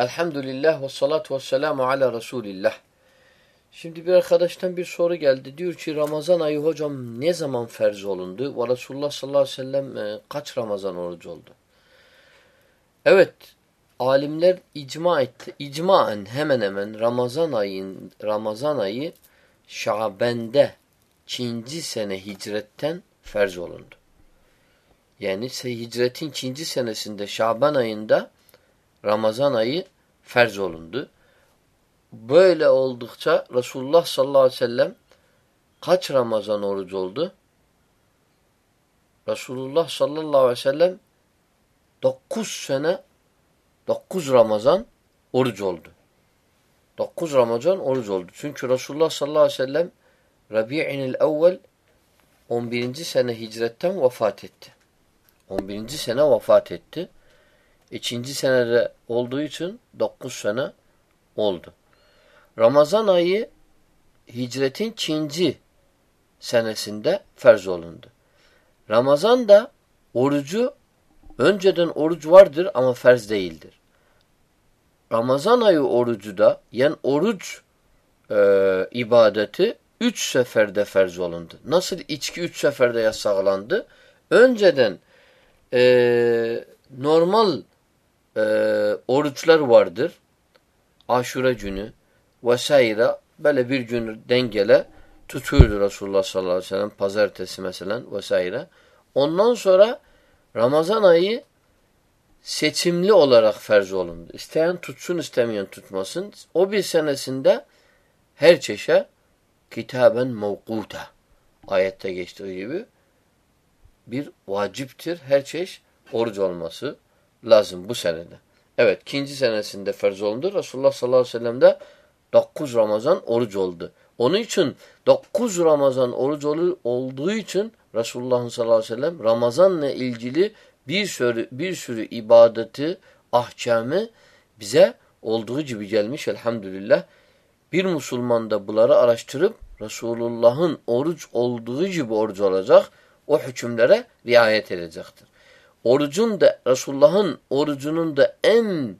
Elhamdülillah ve salatu ve selamu ala Resulillah. Şimdi bir arkadaştan bir soru geldi. Diyor ki Ramazan ayı hocam ne zaman ferz olundu? Ve Resulullah sallallahu aleyhi ve sellem e, kaç Ramazan orucu oldu? Evet, alimler icma etti. İcmaen hemen hemen Ramazan ayın Ramazan ayı Şaben'de Çinci sene hicretten ferz olundu. Yani hicretin ikinci senesinde Şaban ayında Ramazan ayı ferz olundu. Böyle oldukça Resulullah sallallahu aleyhi ve sellem kaç Ramazan oruç oldu? Resulullah sallallahu aleyhi ve sellem 9 sene 9 Ramazan oruç oldu. 9 Ramazan oruç oldu. Çünkü Resulullah sallallahu aleyhi ve sellem Rabi'inil evvel 11. sene hicretten vefat etti. 11. sene vefat etti. İkinci senede olduğu için 9 sene oldu. Ramazan ayı hicretin ikinci senesinde ferz olundu. Ramazan da orucu önceden oruç vardır ama ferz değildir. Ramazan ayı orucu da yani oruç e, ibadeti üç seferde ferz olundu. Nasıl içki üç seferde yasaklandı? Önceden e, normal e, oruçlar vardır. Aşure günü vesaire böyle bir gün dengele tutuyordu Resulullah sallallahu aleyhi ve sellem pazartesi mesela vesaire. Ondan sonra Ramazan ayı seçimli olarak ferz olundu. İsteyen tutsun istemeyen tutmasın. O bir senesinde her çeşe kitaben mevkuta ayette geçtiği gibi bir vaciptir. Her çeşit oruç olması lazım bu senede. Evet ikinci senesinde ferz olundu. Resulullah sallallahu aleyhi ve sellem de 9 Ramazan oruç oldu. Onun için 9 Ramazan oruç olduğu için Resulullah sallallahu aleyhi ve sellem Ramazanla ilgili bir sürü bir sürü ibadeti, ahkamı bize olduğu gibi gelmiş elhamdülillah. Bir Müslüman da bunları araştırıp Resulullah'ın oruç olduğu gibi oruç olacak. O hükümlere riayet edecektir. Orucun da Resulullah'ın orucunun da en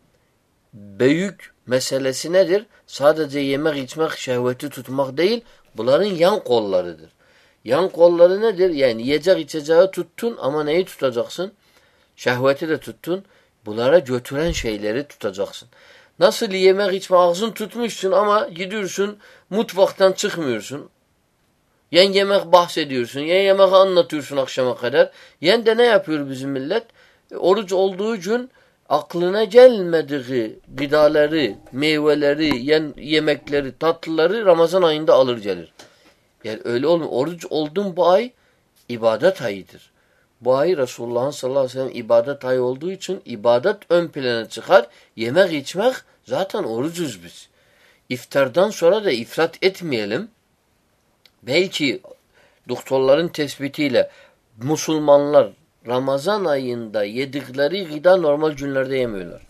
büyük meselesi nedir? Sadece yemek içmek, şehveti tutmak değil, bunların yan kollarıdır. Yan kolları nedir? Yani yiyecek içeceği tuttun ama neyi tutacaksın? Şehveti de tuttun. Bunlara götüren şeyleri tutacaksın. Nasıl yemek içme ağzın tutmuşsun ama gidiyorsun mutfaktan çıkmıyorsun. Yen yemek bahsediyorsun, yen yemek anlatıyorsun akşama kadar. Yen de ne yapıyor bizim millet? Oruç olduğu gün aklına gelmediği gıdaları, meyveleri, yen yemekleri, tatlıları Ramazan ayında alır gelir. Yani öyle olmuyor. Oruç oldun bu ay ibadet ayıdır. Bu ay Resulullah'ın sallallahu aleyhi ve sellem ibadet ayı olduğu için ibadet ön plana çıkar. Yemek içmek zaten orucuz biz. İftardan sonra da ifrat etmeyelim. Belki doktorların tespitiyle Müslümanlar Ramazan ayında yedikleri gıda normal günlerde yemiyorlar.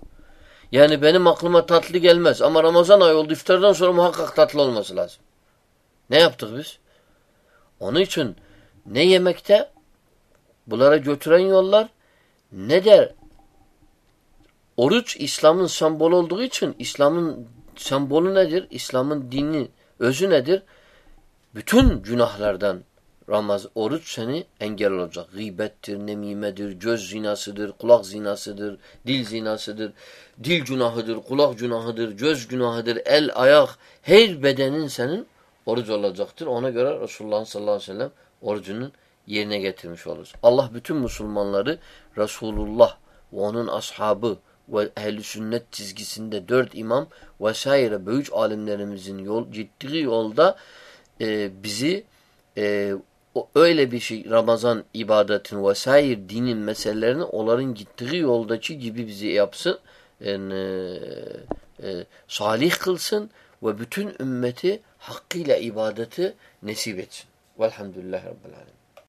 Yani benim aklıma tatlı gelmez ama Ramazan ayı oldu iftardan sonra muhakkak tatlı olması lazım. Ne yaptık biz? Onun için ne yemekte bunlara götüren yollar ne der oruç İslam'ın sembolü olduğu için İslam'ın sembolü nedir? İslam'ın dini özü nedir? Bütün günahlardan Ramaz oruç seni engel olacak. Gıybettir, nemimedir, göz zinasıdır, kulak zinasıdır, dil zinasıdır, dil günahıdır, kulak günahıdır, göz günahıdır, el, ayak, her bedenin senin oruç olacaktır. Ona göre Resulullah sallallahu aleyhi ve sellem orucunun yerine getirmiş oluruz. Allah bütün Müslümanları Resulullah ve onun ashabı ve ehli sünnet çizgisinde dört imam vesaire büyük alimlerimizin yol, gittiği yolda e, bizi e, o, öyle bir şey Ramazan ibadetin vesaire dinin meselelerini onların gittiği yoldaki gibi bizi yapsın yani, e, e, salih kılsın ve bütün ümmeti hakkıyla ibadeti nesip etsin. Velhamdülillahi Rabbil Alemin.